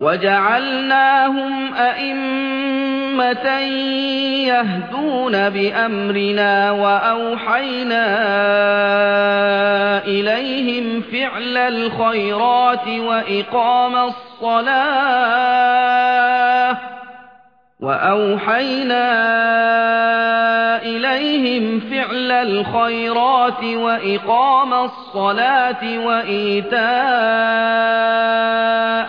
وَجَعَلْنَاهُمْ أَئِمَّةً يَهْدُونَ بِأَمْرِنَا وَأَوْحَيْنَا إِلَيْهِمْ فِعْلَ الْخَيْرَاتِ وَإِقَامَ الصَّلَاةِ وَأَوْحَيْنَا إِلَيْهِمْ فِعْلَ الْخَيْرَاتِ وَإِقَامَ الصَّلَاةِ وَإِيتَاءَ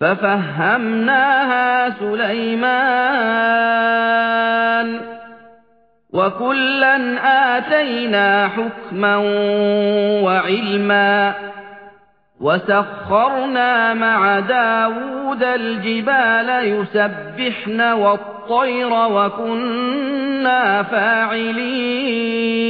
فَفَهَّمْنَاهَا سُلَيْمَانَ وَكُلًّا آتَيْنَا حُكْمًا وَعِلْمًا وَسَخَّرْنَا مَعَ دَاوُودَ الْجِبَالَ يُسَبِّحْنَ وَالطَّيْرَ وَكُنَّا فَاعِلِينَ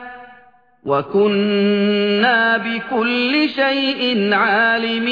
وَكُنَّا بِكُلِّ شَيْءٍ عَالِمِينَ